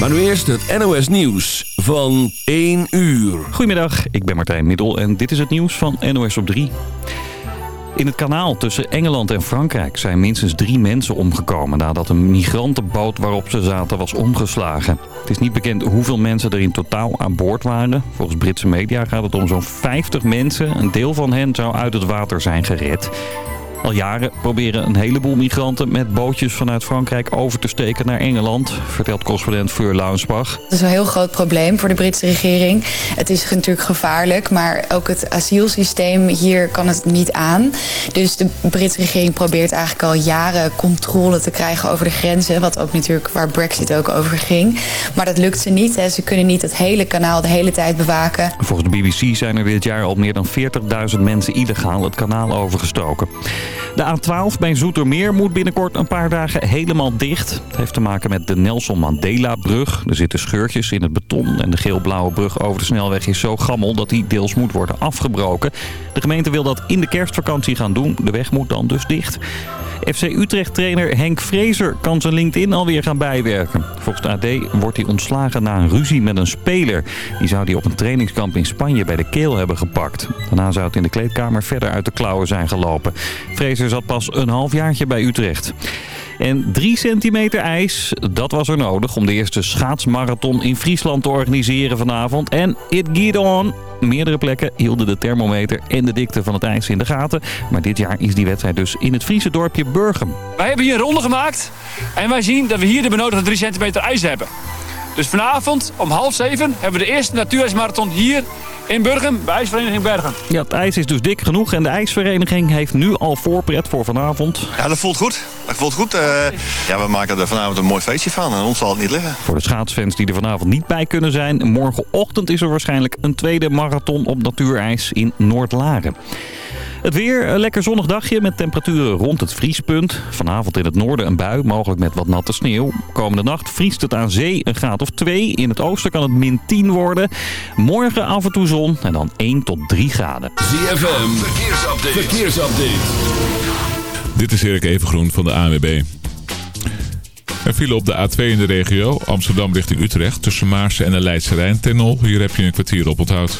Maar nu eerst het NOS Nieuws van 1 uur. Goedemiddag, ik ben Martijn Middel en dit is het nieuws van NOS op 3. In het kanaal tussen Engeland en Frankrijk zijn minstens drie mensen omgekomen... nadat een migrantenboot waarop ze zaten was omgeslagen. Het is niet bekend hoeveel mensen er in totaal aan boord waren. Volgens Britse media gaat het om zo'n 50 mensen. Een deel van hen zou uit het water zijn gered. Al jaren proberen een heleboel migranten met bootjes vanuit Frankrijk over te steken naar Engeland, vertelt correspondent Fleur Launsbach. Dat is een heel groot probleem voor de Britse regering. Het is natuurlijk gevaarlijk, maar ook het asielsysteem hier kan het niet aan. Dus de Britse regering probeert eigenlijk al jaren controle te krijgen over de grenzen, wat ook natuurlijk waar Brexit ook over ging. Maar dat lukt ze niet. Hè. Ze kunnen niet het hele kanaal de hele tijd bewaken. Volgens de BBC zijn er dit jaar al meer dan 40.000 mensen illegaal het kanaal overgestoken. De A12 bij Zoetermeer moet binnenkort een paar dagen helemaal dicht. Het heeft te maken met de Nelson Mandela-brug. Er zitten scheurtjes in het beton en de geel-blauwe brug over de snelweg is zo gammel dat die deels moet worden afgebroken. De gemeente wil dat in de kerstvakantie gaan doen. De weg moet dan dus dicht. FC Utrecht-trainer Henk Vrezer kan zijn LinkedIn alweer gaan bijwerken. Volgens AD wordt hij ontslagen na een ruzie met een speler. Die zou hij op een trainingskamp in Spanje bij de keel hebben gepakt. Daarna zou het in de kleedkamer verder uit de klauwen zijn gelopen. Vrezer zat pas een halfjaartje bij Utrecht. En 3 centimeter ijs, dat was er nodig om de eerste schaatsmarathon in Friesland te organiseren vanavond. En it get on! Meerdere plekken hielden de thermometer en de dikte van het ijs in de gaten. Maar dit jaar is die wedstrijd dus in het Friese dorpje Burgum. Wij hebben hier een ronde gemaakt en wij zien dat we hier de benodigde 3 centimeter ijs hebben. Dus vanavond om half zeven hebben we de eerste natuurijsmarathon hier in Burgum, bij IJsvereniging Bergen. Ja, het ijs is dus dik genoeg en de ijsvereniging heeft nu al voorpret voor vanavond. Ja, dat voelt goed. Dat voelt goed. Uh, ja, we maken er vanavond een mooi feestje van en ons zal het niet liggen. Voor de schaatsfans die er vanavond niet bij kunnen zijn, morgenochtend is er waarschijnlijk een tweede marathon op natuurijs in Noordlaren. Het weer, een lekker zonnig dagje met temperaturen rond het vriespunt. Vanavond in het noorden een bui, mogelijk met wat natte sneeuw. Komende nacht vriest het aan zee een graad of 2. In het oosten kan het min 10 worden. Morgen af en toe zon en dan 1 tot 3 graden. ZFM, verkeersupdate. verkeersupdate. Dit is Erik Evengroen van de ANWB. Er vielen op de A2 in de regio, Amsterdam richting Utrecht... tussen Maarsen en de Leidse Rijn. Tenol, hier heb je een kwartier op onthoud.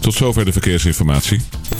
Tot zover de verkeersinformatie.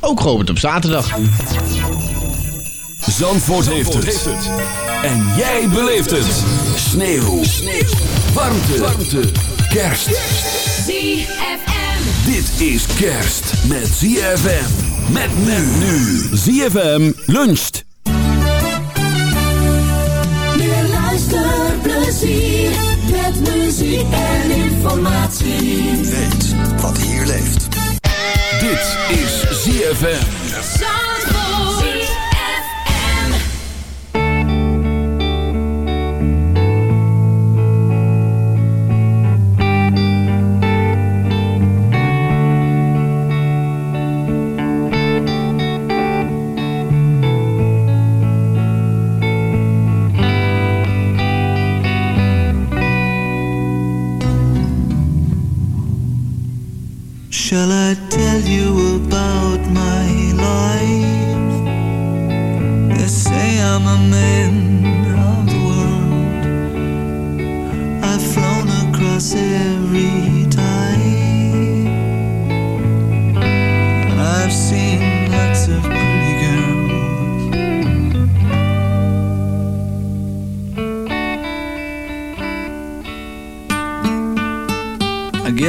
Ook geopend op zaterdag. Zandvoort, heeft, het. En jij beleeft het. Sneeuw. Sneeuw. Warmte. Warmte. Kerst. ZFM. Dit is kerst met ZFM. Met men nu. ZFM luncht. Meer luisterplezier. Met muziek en informatie. Weet wat hier leeft. Dit is ZFM.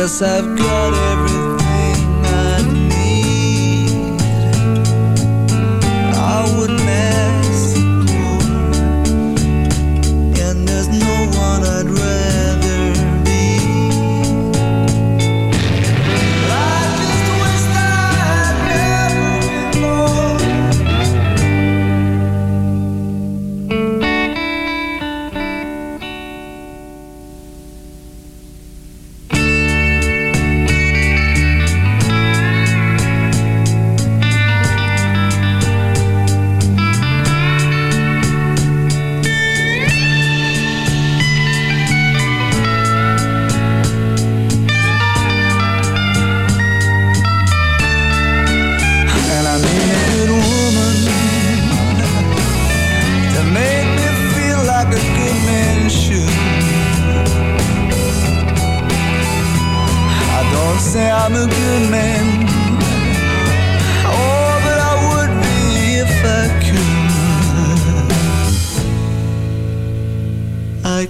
Guess I've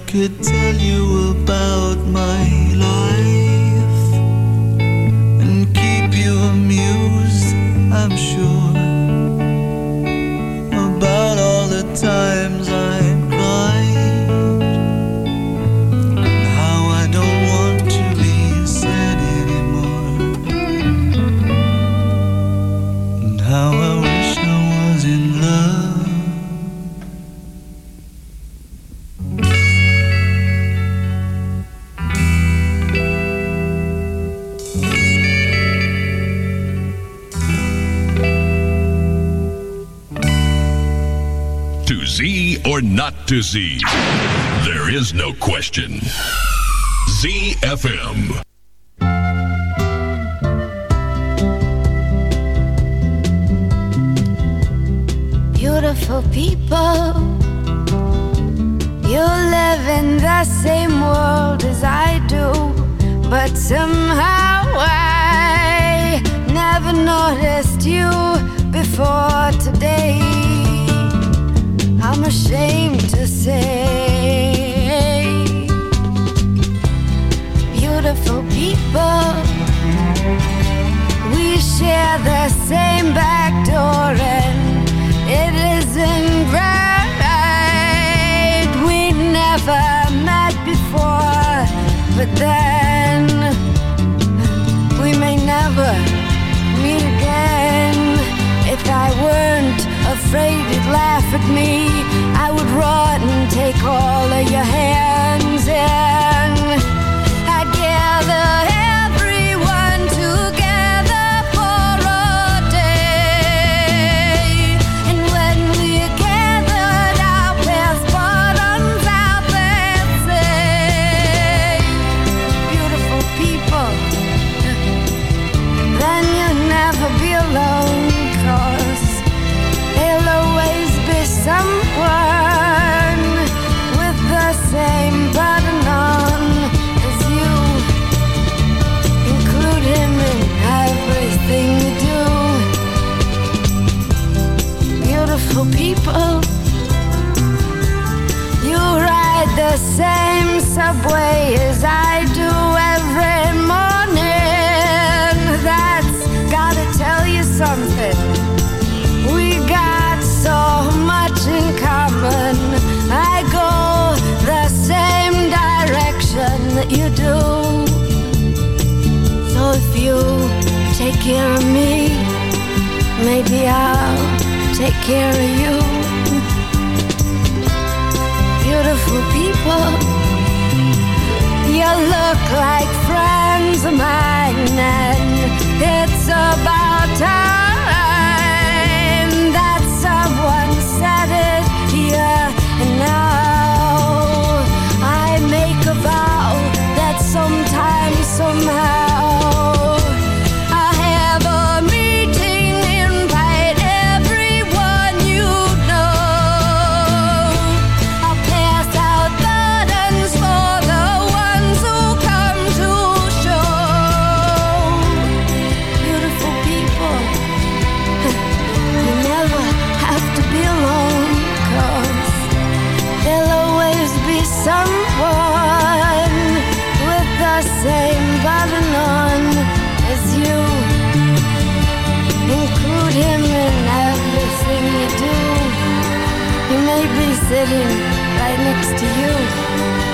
could. Tell you about my life to Z? There is no question. ZFM. beautiful people. You live in the same world as I do, but somehow I never noticed you before today. I'm ashamed say, beautiful people. We share the same back door and it isn't right. We never met before, but then we may never meet again. If I weren't afraid you'd laugh at me, take all of your hands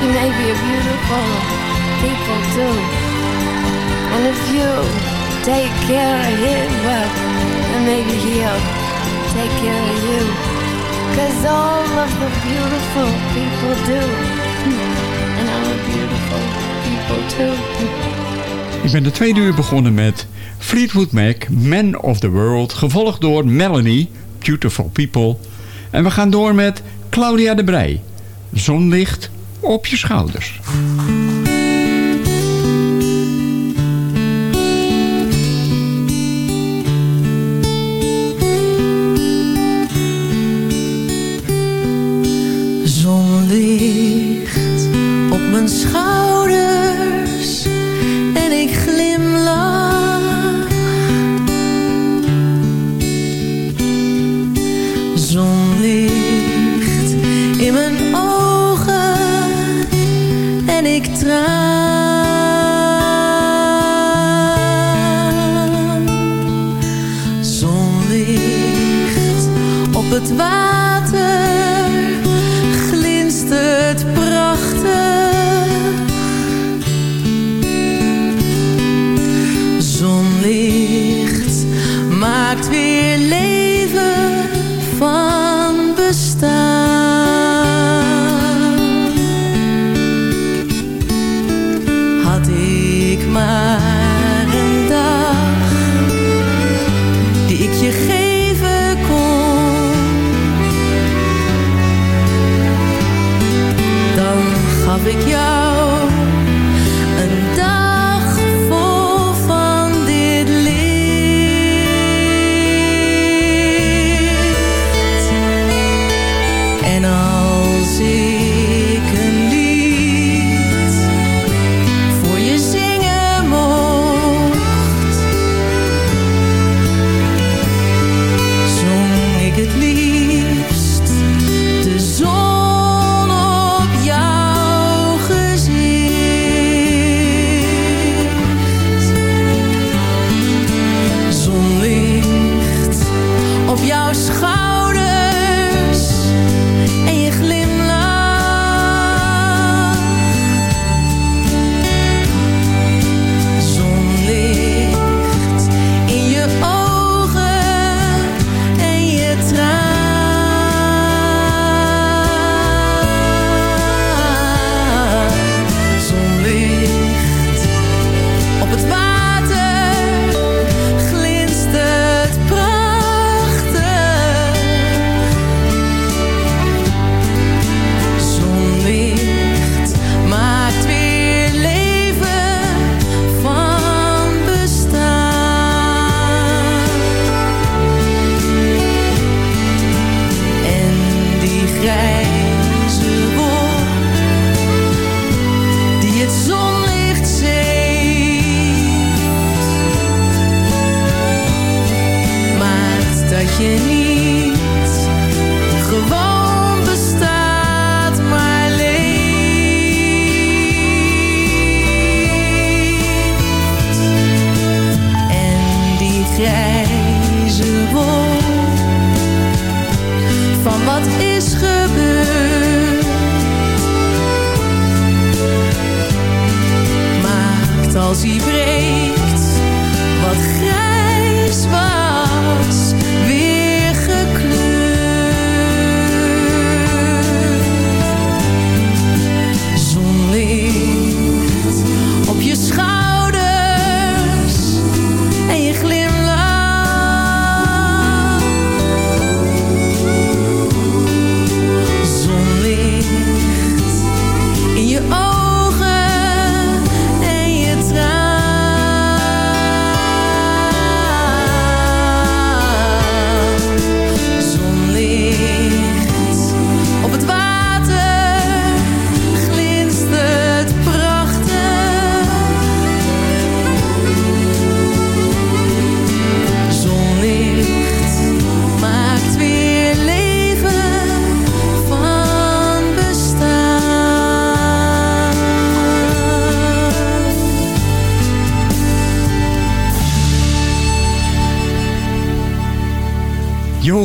He may be a beautiful people too. And if you take care of him, well, then maybe he'll take care of you. Cause all of the beautiful people do. And I'm a beautiful people too. Ik ben de tweede uur begonnen met Fleetwood Mac, Man of the World, gevolgd door Melanie, Beautiful People. En we gaan door met Claudia de Brij, Zonlicht op je schouders. Had ik maar me.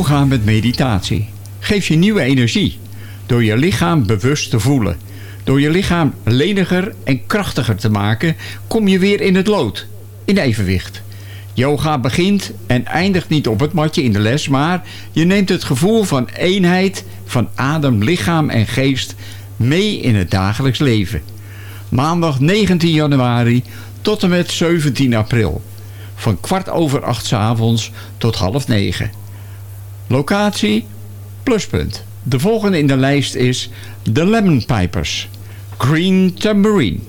Yoga met meditatie. Geef je nieuwe energie. Door je lichaam bewust te voelen. Door je lichaam leniger en krachtiger te maken, kom je weer in het lood. In evenwicht. Yoga begint en eindigt niet op het matje in de les, maar je neemt het gevoel van eenheid van adem, lichaam en geest mee in het dagelijks leven. Maandag 19 januari tot en met 17 april. Van kwart over acht 's avonds tot half negen. Locatie Pluspunt. De volgende in de lijst is The Lemon Pipers. Green Tambourine.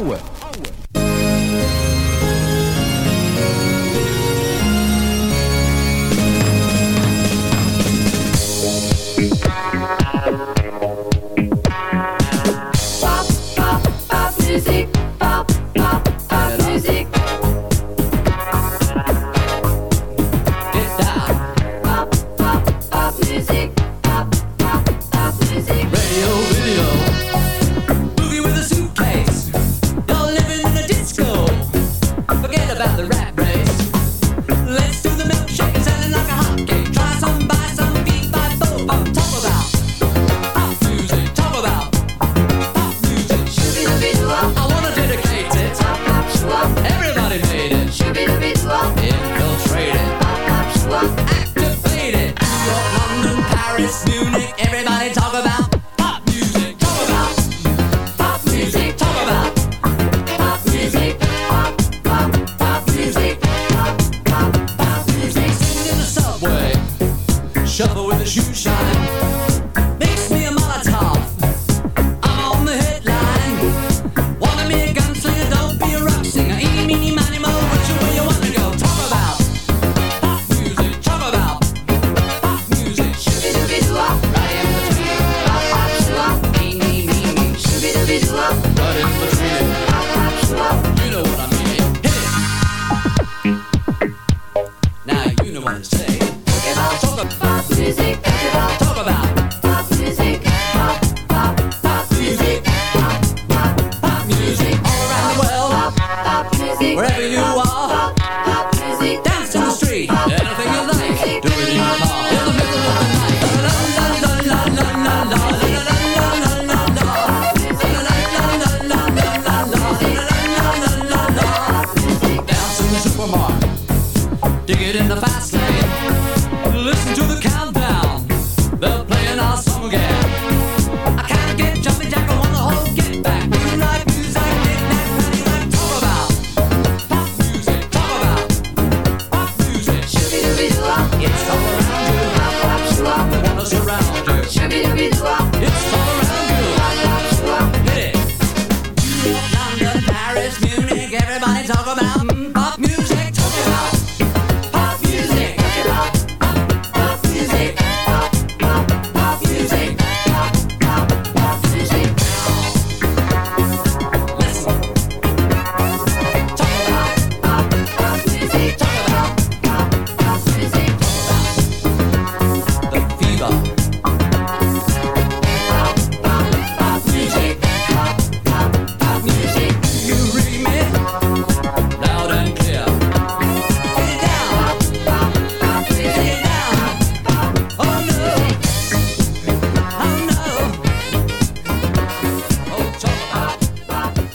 Wow! shovel with a shoe shine.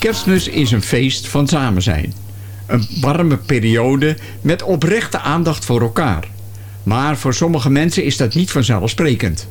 Kerstmis is een feest van samen zijn. Een warme periode met oprechte aandacht voor elkaar. Maar voor sommige mensen is dat niet vanzelfsprekend.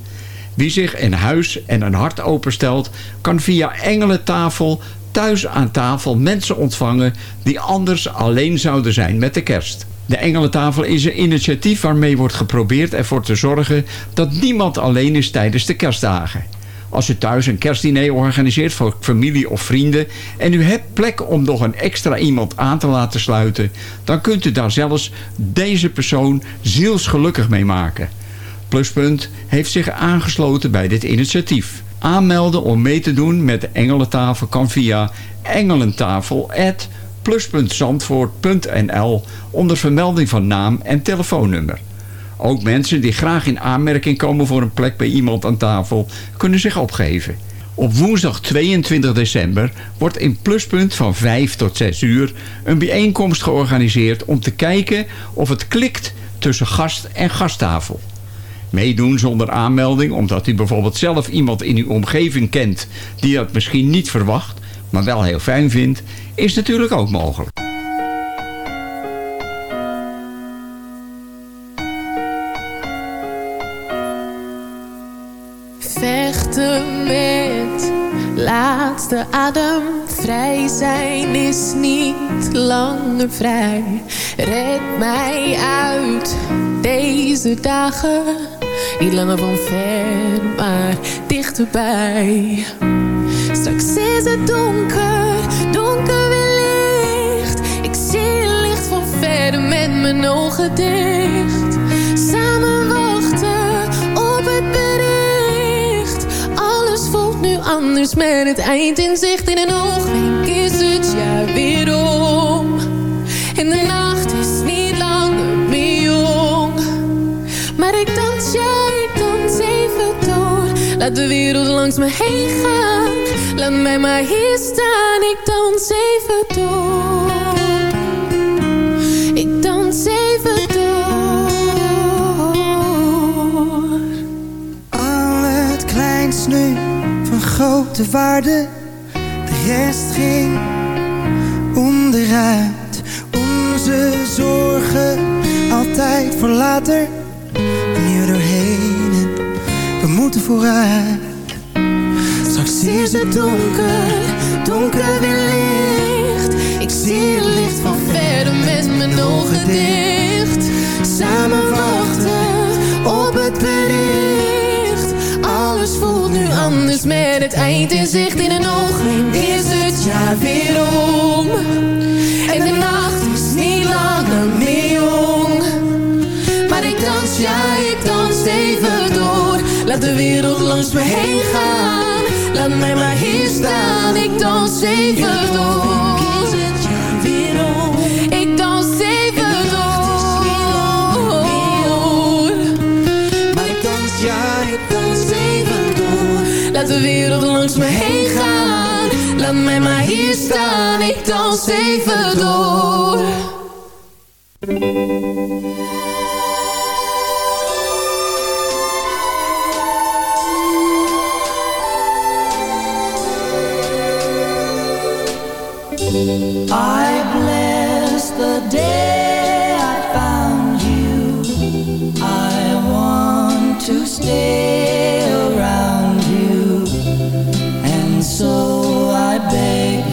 Wie zich in huis en een hart openstelt... kan via Engelentafel thuis aan tafel mensen ontvangen... die anders alleen zouden zijn met de kerst. De Engelentafel is een initiatief waarmee wordt geprobeerd ervoor te zorgen... dat niemand alleen is tijdens de kerstdagen... Als u thuis een kerstdiner organiseert voor familie of vrienden en u hebt plek om nog een extra iemand aan te laten sluiten, dan kunt u daar zelfs deze persoon zielsgelukkig mee maken. Pluspunt heeft zich aangesloten bij dit initiatief. Aanmelden om mee te doen met de Engelentafel kan via engelentafel.plus.zandvoort.nl onder vermelding van naam en telefoonnummer. Ook mensen die graag in aanmerking komen voor een plek bij iemand aan tafel kunnen zich opgeven. Op woensdag 22 december wordt in Pluspunt van 5 tot 6 uur een bijeenkomst georganiseerd om te kijken of het klikt tussen gast en gasttafel. Meedoen zonder aanmelding omdat u bijvoorbeeld zelf iemand in uw omgeving kent die dat misschien niet verwacht, maar wel heel fijn vindt, is natuurlijk ook mogelijk. Laatste adem. Vrij zijn is niet langer vrij. Red mij uit deze dagen. Niet langer van ver, maar dichterbij. Straks is het donker, donker weer licht. Ik zie licht van verder met mijn ogen dicht. Nu anders met het eind in zicht. In een oogwink is het jaar weer om. En de nacht is niet langer meer jong. Maar ik dans, ja, ik dans even door. Laat de wereld langs me heen gaan. Laat mij maar hier staan, ik dans even door. Ik dans even grote waarde. De rest ging onderuit. Onze zorgen altijd voor later. Nu doorheen en we moeten vooruit. Straks is het donker, donker weer licht. Ik zie het licht van verder met mijn ogen dicht. Samen anders met het eind in zicht. In een oogwink is het jaar weer om. En de nacht is niet langer meer jong. Maar ik dans, ja, ik dans even door. Laat de wereld langs me heen gaan. Laat mij maar hier staan, ik dans even door. Laat de wereld langs me heen gaan. Laat mij maar hier staan, ik dans even door. I bless the day I found you. I want to stay around so I beg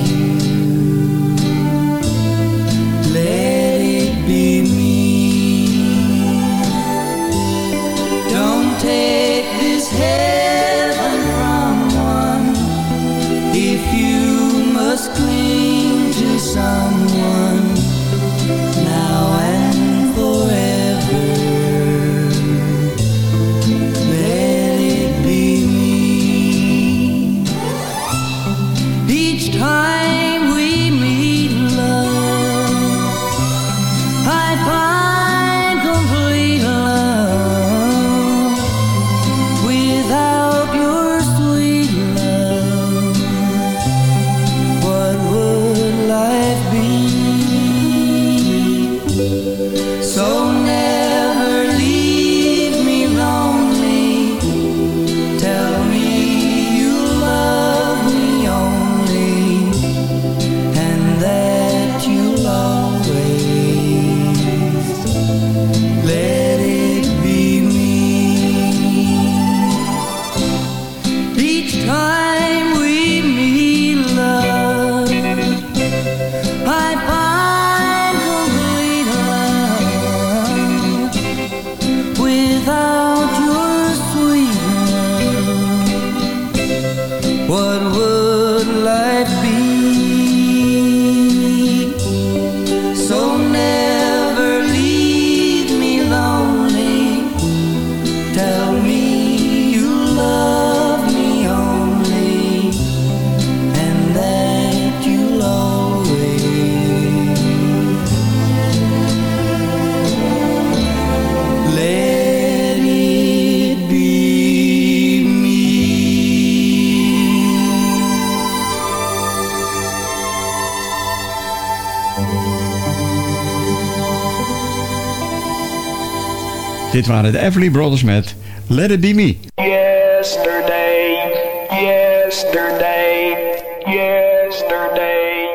Dit waren de Everly Brothers met Let It Be Me. Yesterday, yesterday, yesterday.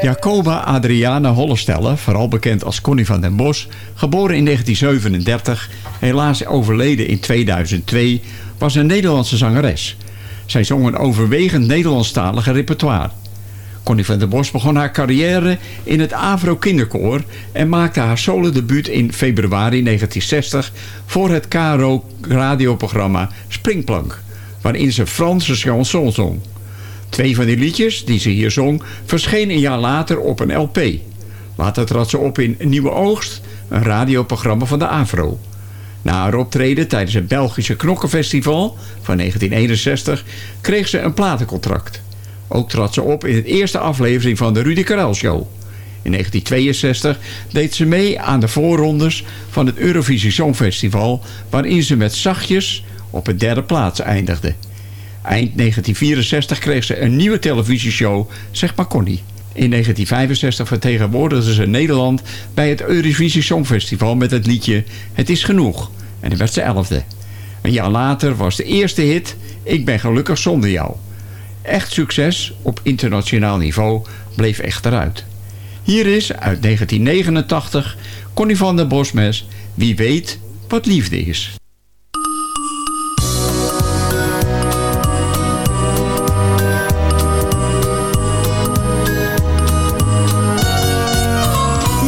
Jacoba Adriana Hollestelle, vooral bekend als Connie van den Bos, geboren in 1937, helaas overleden in 2002, was een Nederlandse zangeres. Zij zong een overwegend Nederlandstalige repertoire. Connie van den Bos begon haar carrière in het Avro Kinderkoor en maakte haar solo-debuut in februari 1960 voor het KRO radioprogramma Springplank, waarin ze Franse chanson zong. Twee van die liedjes die ze hier zong verschenen een jaar later op een LP. Later trad ze op in Nieuwe Oogst, een radioprogramma van de AVRO. Na haar optreden tijdens het Belgische Knokkenfestival van 1961 kreeg ze een platencontract. Ook trad ze op in de eerste aflevering van de Rudy Karel Show. In 1962 deed ze mee aan de voorrondes van het Eurovisie Songfestival... waarin ze met zachtjes op een derde plaats eindigde. Eind 1964 kreeg ze een nieuwe televisieshow, Zeg maar Connie. In 1965 vertegenwoordigde ze Nederland bij het Eurovisie Songfestival met het liedje Het is genoeg. En dan werd ze elfde. Een jaar later was de eerste hit Ik ben gelukkig zonder jou. Echt succes op internationaal niveau bleef echter uit. Hier is uit 1989 Connie van der Bosmes Wie weet wat liefde is.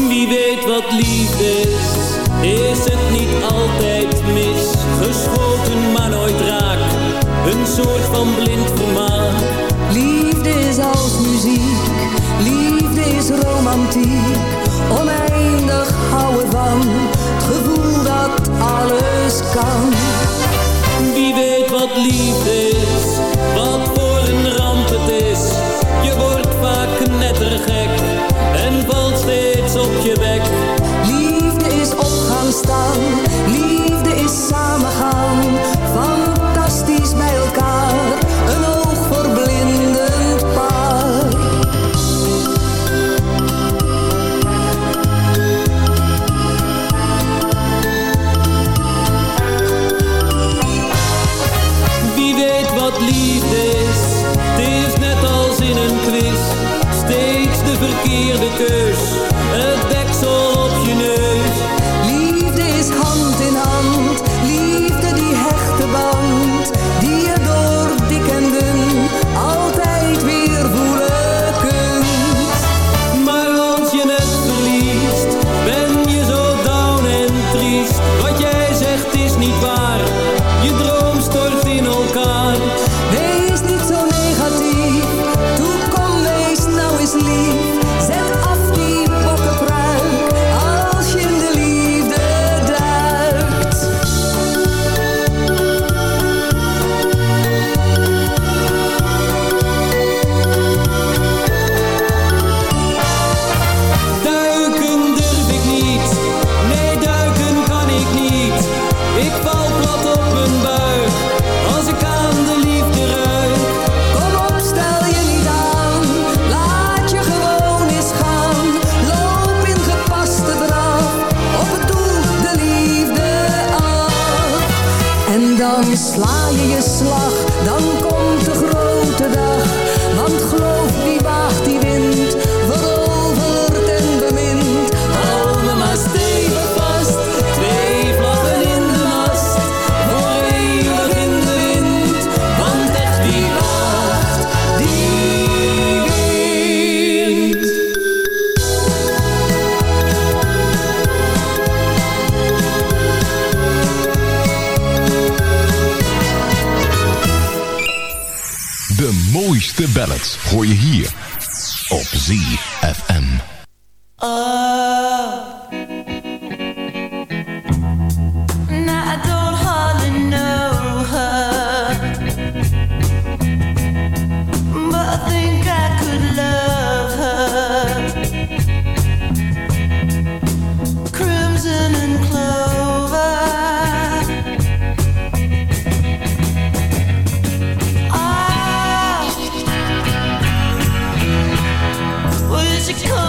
Wie weet wat liefde is, is het niet altijd mis. Geschoten maar nooit raak, een soort van blind het gevoel dat alles kan. Wie weet wat liefde is, Did you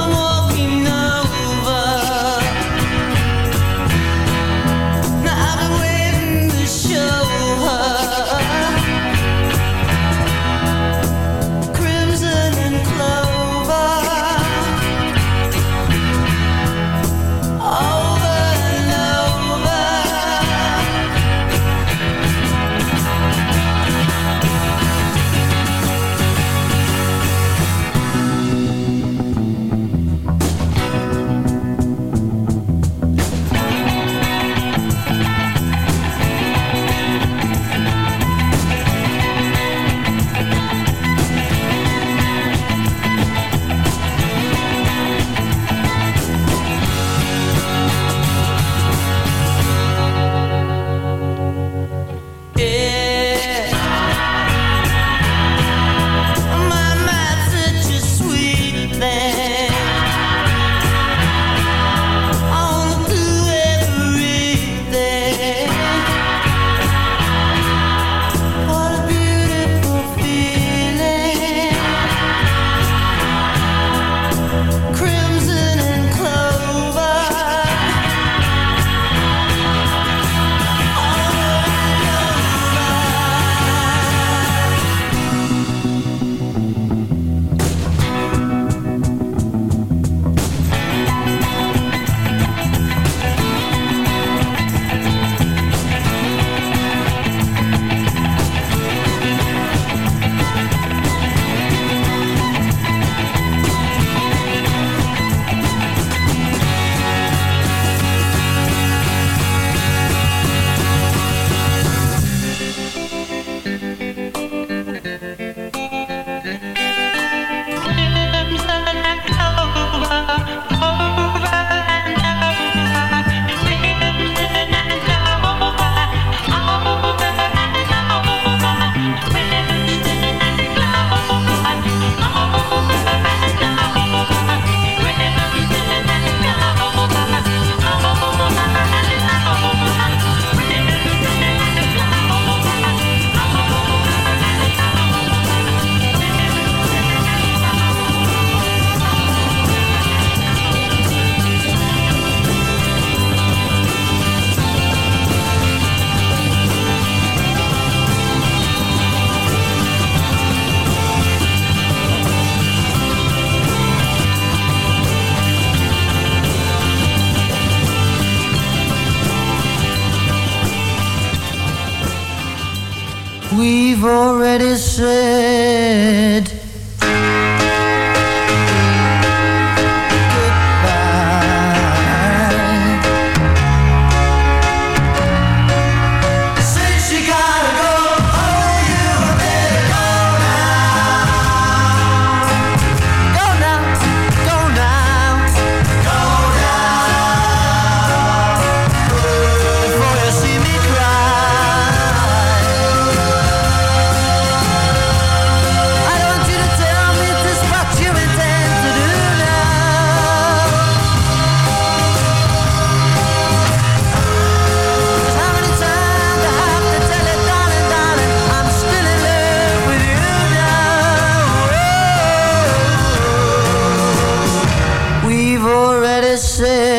parecer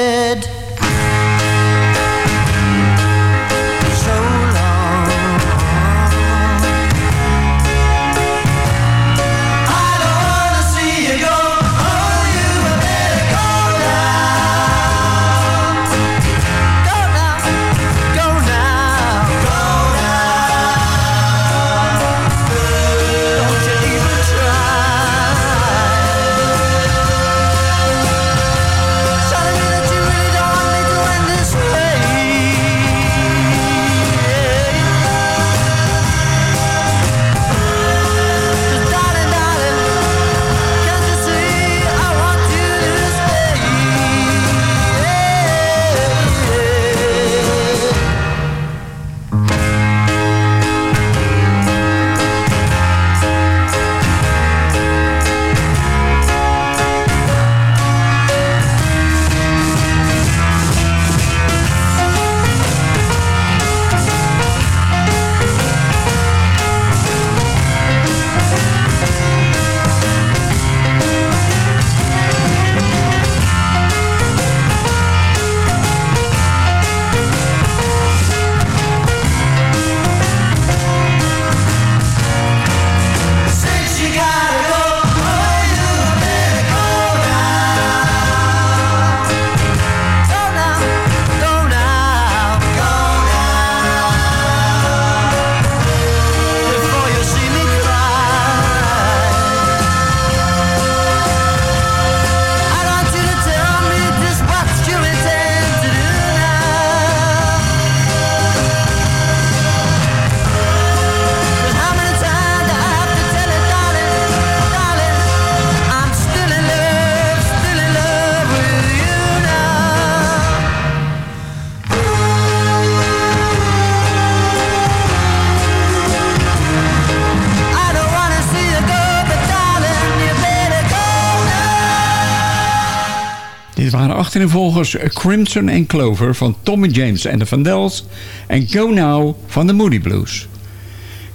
Waren achtereenvolgens Crimson and Clover van Tommy James en de Vandells en Go Now van de Moody Blues.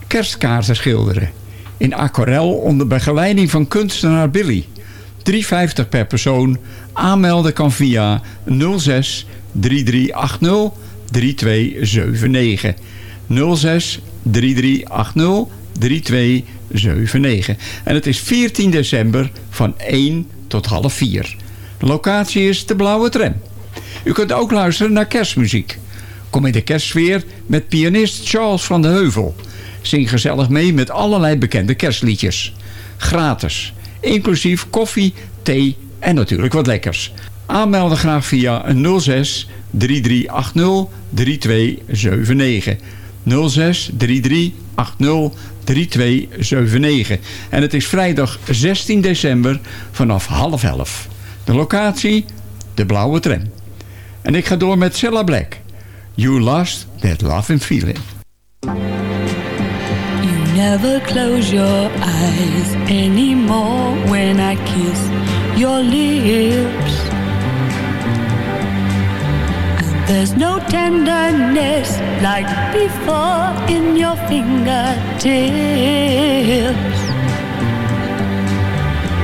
Kerstkaarten schilderen. In aquarel onder begeleiding van kunstenaar Billy. 3,50 per persoon. Aanmelden kan via 06 3380 3279. 06 3380 3279. En het is 14 december van 1 tot half 4. Locatie is de Blauwe Tram. U kunt ook luisteren naar kerstmuziek. Kom in de kerstsfeer met pianist Charles van de Heuvel. Zing gezellig mee met allerlei bekende kerstliedjes. Gratis. Inclusief koffie, thee en natuurlijk wat lekkers. Aanmelden graag via 06 3380 3279. 06 3380 3279. En het is vrijdag 16 december vanaf half elf. De locatie? De Blauwe Tram. En ik ga door met Cilla Black. You lost that love and feeling. You never close your eyes anymore when I kiss your lips. And there's no tenderness like before in your fingertips.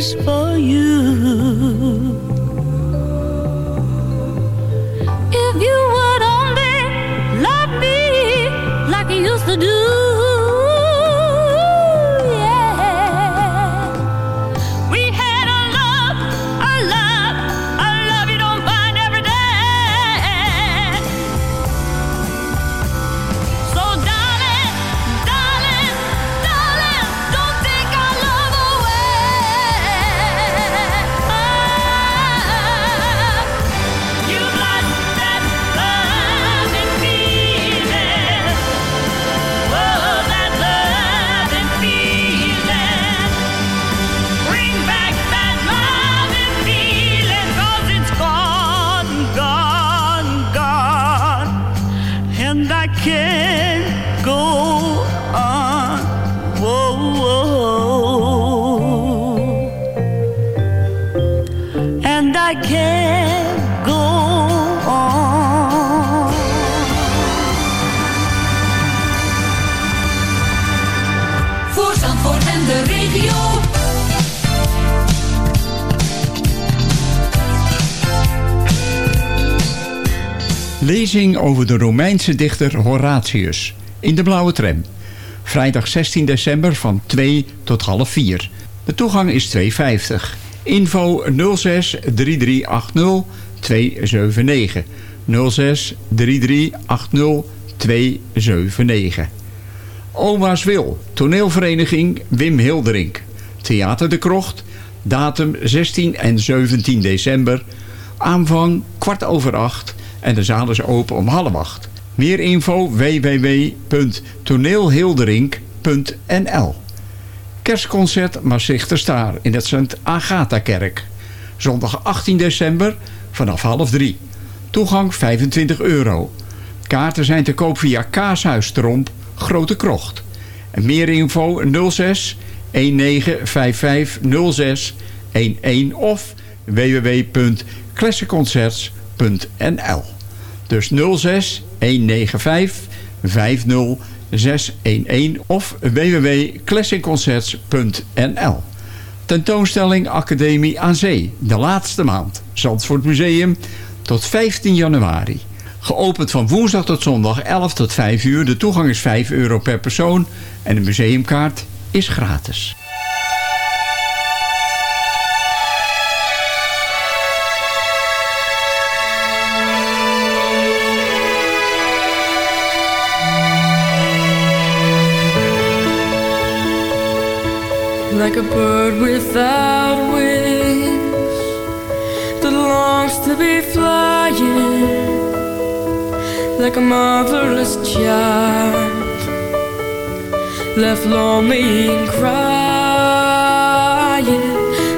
For you. Over de Romeinse dichter Horatius in de Blauwe Tram. Vrijdag 16 december van 2 tot half 4. De toegang is 2,50. Info 06 3380 279. 06 3380 279. Oma's Wil, toneelvereniging Wim Hilderink. Theater de Krocht, datum 16 en 17 december. Aanvang kwart over acht en de zaal is open om half acht. Meer info www.toneelhilderink.nl Kerstconcert Maastrichter Staar in het Sint Agatha-kerk. Zondag 18 december vanaf half drie. Toegang 25 euro. Kaarten zijn te koop via Kaashuis Tromp, Grote Krocht. Meer info 06 1955 06 11 of Dus 06 195 50 611 of www.classicconcerts.nl Tentoonstelling Academie aan Zee, de laatste maand. Zandvoort Museum tot 15 januari. Geopend van woensdag tot zondag 11 tot 5 uur. De toegang is 5 euro per persoon en de museumkaart is gratis. Like a bird without wings that longs to be flying, like a motherless child left lonely and crying,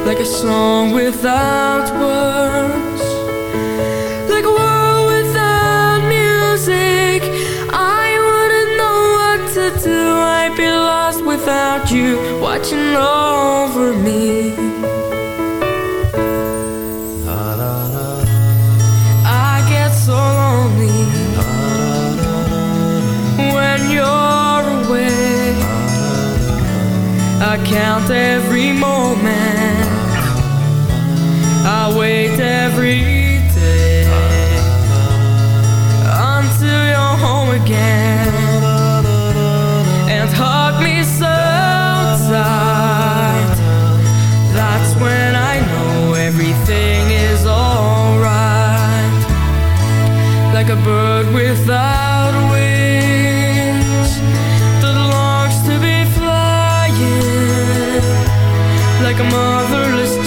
like a song without words, without you watching over me. I get so lonely when you're away. I count every moment. I wait every day until you're home again like a bird without wings. That longs to be flying, like a motherless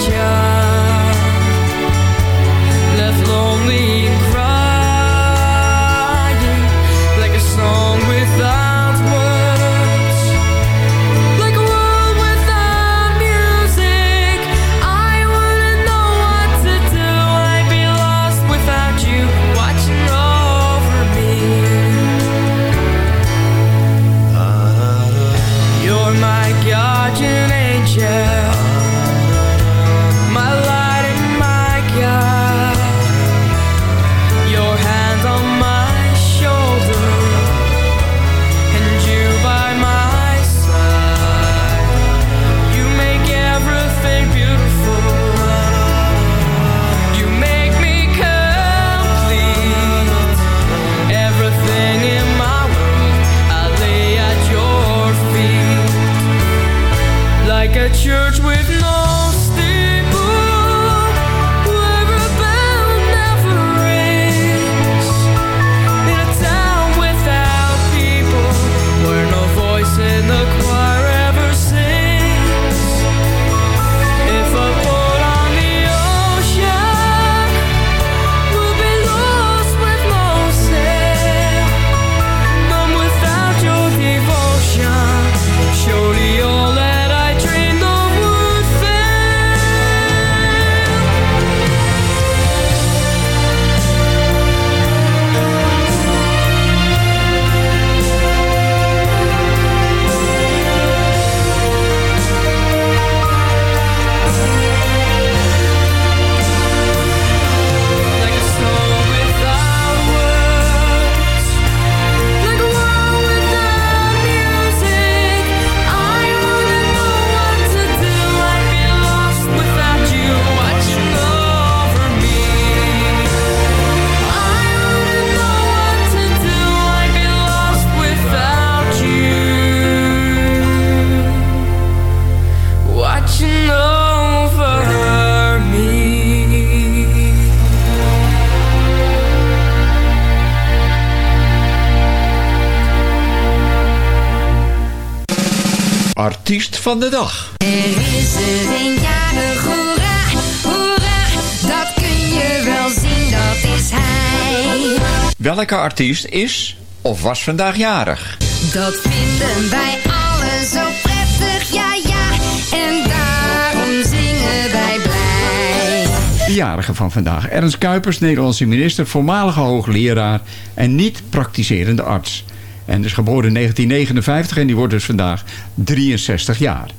van de dag. Er is er een jarig, hoera, hoera, dat kun je wel zien, dat is hij. Welke artiest is of was vandaag jarig? Dat vinden wij allen zo prettig, ja ja, en daarom zingen wij blij. De jarige van vandaag. Ernst Kuipers, Nederlandse minister, voormalige hoogleraar en niet praktiserende arts. En is geboren in 1959 en die wordt dus vandaag 63 jaar.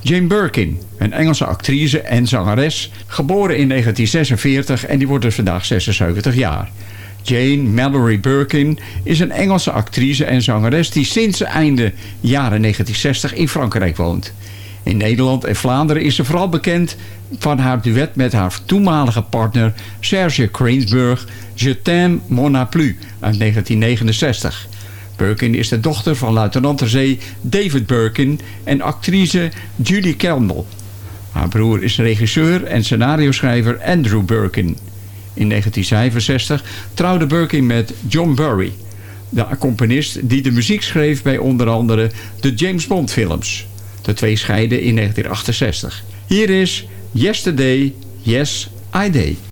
Jane Birkin, een Engelse actrice en zangeres, geboren in 1946 en die wordt dus vandaag 76 jaar. Jane Mallory Birkin is een Engelse actrice en zangeres die sinds einde jaren 1960 in Frankrijk woont. In Nederland en Vlaanderen is ze vooral bekend van haar duet met haar toenmalige partner Serge Krainsburg, Je t'aime mon a plu uit 1969. Birkin is de dochter van luitenant zee David Birkin en actrice Julie Campbell. Haar broer is regisseur en scenario-schrijver Andrew Birkin. In 1965 trouwde Birkin met John Burry, de componist die de muziek schreef bij onder andere de James Bond films. De twee scheiden in 1968. Hier is Yesterday, Yes, I Day.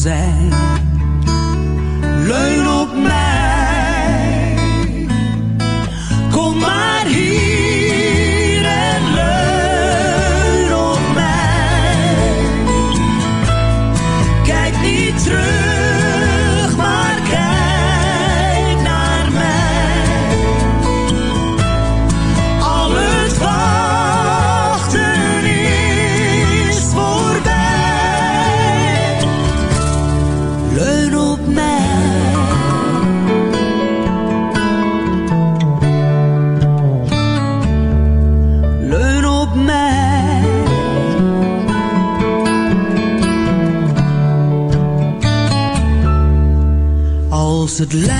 quiser. at last